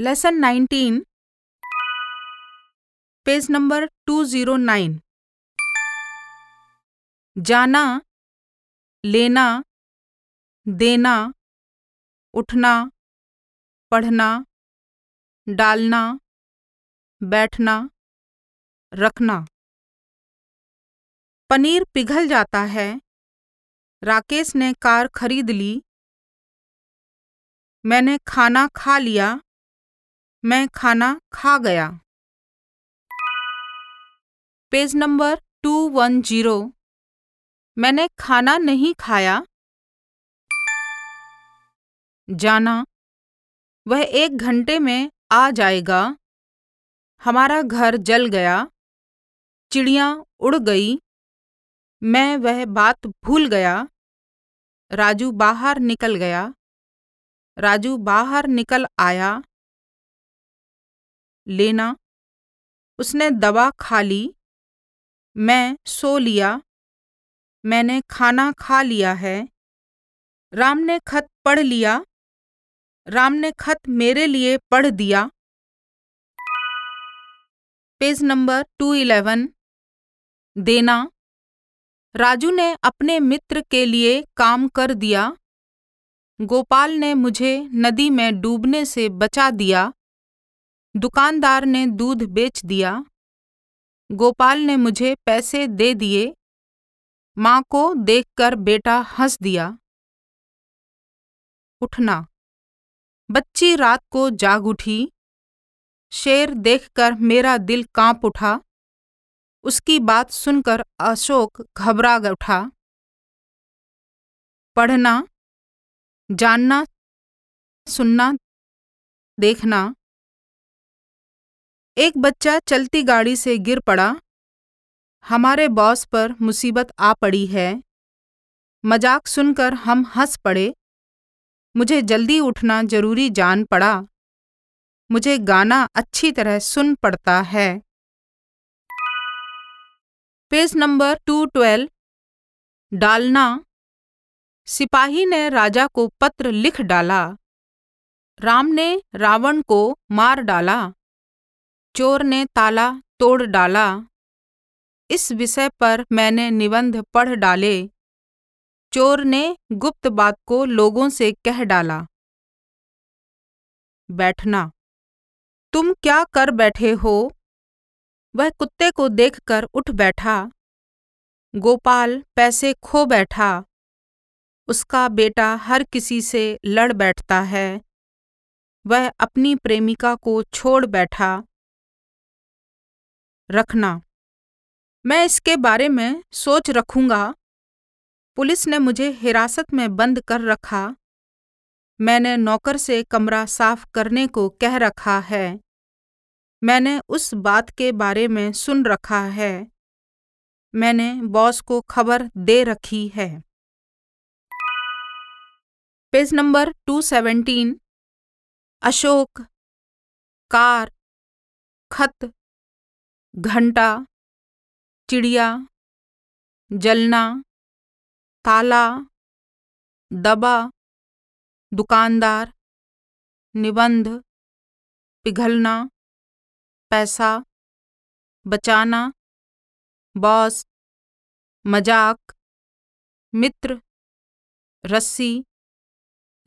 Lesson 19 page number 209 जाना, लेना, देना, उठना, पढ़ना, डालना, बैठना, रखना। पनीर पिघल जाता है राकेश ने कार खरीद ली। मैंने खाना खा लिया। मैं खाना खा गया। Page number two one zero मैंने खाना नहीं खाया। जाना। वह एक घंटे में आ जाएगा। हमारा घर जल गया। चिड़िया उड़ गई। मैं वह बात भूल गया। राजू बाहर निकल गया। राजू बाहर निकल आया। लेना। उसने दवा खा ली। मैं सो लिया। मैंने खाना खा लिया है। राम ने खत पढ़ लिया। राम ने खत मेरे लिए पढ़ दिया। Page number two eleven. देना। राजू ने अपने मित्र के लिए काम कर दिया। गोपाल ने मुझे नदी में डूबने से बचा दिया। दुकानदार ने दूध बेच दिया। गोपाल ने मुझे पैसे दे दिए। माँ को देखकर बेटा हंस दिया। उठना। बच्ची रात को जाग उठी। शेर देखकर मेरा दिल काँप उठा। उसकी बात सुनकर अशोक घबरा उठा। पढ़ना, जानना, सुनना, देखना। एक बच्चा चलती गाड़ी से गिर पड़ा। हमारे बॉस पर मुसीबत आ पड़ी है। मज़ाक सुनकर हम हंस पड़े। मुझे जल्दी उठना ज़रूरी जान पड़ा। मुझे गाना अच्छी तरह सुन पड़ता है। पेज नंबर टू ट्वेल्व डालना। सिपाही ने राजा को पत्र लिख डाला। राम ने रावण को मार डाला। चोर ने ताला तोड़ डाला। इस विषय पर मैंने निबंध पढ़ डाले। चोर ने गुप्त बात को लोगों से कह डाला। बैठना। तुम क्या कर बैठे हो? वह कुत्ते को देखकर उठ बैठा। गोपाल पैसे खो बैठा। उसका बेटा हर किसी से लड़ बैठता है। वह अपनी प्रेमिका को छोड़ बैठा। रखना। मैं इसके बारे में सोच रखूँगा। पुलिस ने मुझे हिरासत में बंद कर रखा। मैंने नौकर से कमरा साफ़ करने को कह रखा है। मैंने उस बात के बारे में सुन रखा है। मैंने बॉस को खबर दे रखी है। पेज नंबर 217 अशोक, कार, खत, घंटा, चिड़िया, जलना, ताला, दबा, दुकानदार, निबंध, पिघलना पैसा, बचाना, बॉस, मज़ाक, मित्र, रस्सी,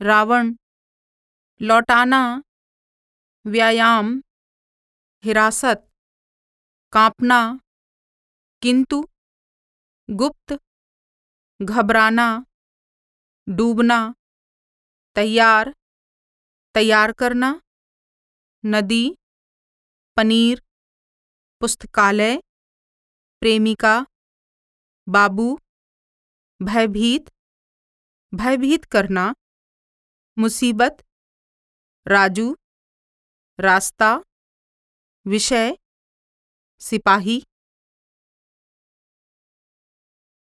रावण, लौटाना, व्यायाम, हिरासत, कांपना, किंतु, गुप्त, घबराना, डूबना, तैयार तैयार करना, नदी पनीर पुस्तकालय प्रेमिका बाबू भयभीत भयभीत करना मुसीबत राजू रास्ता विषय सिपाही।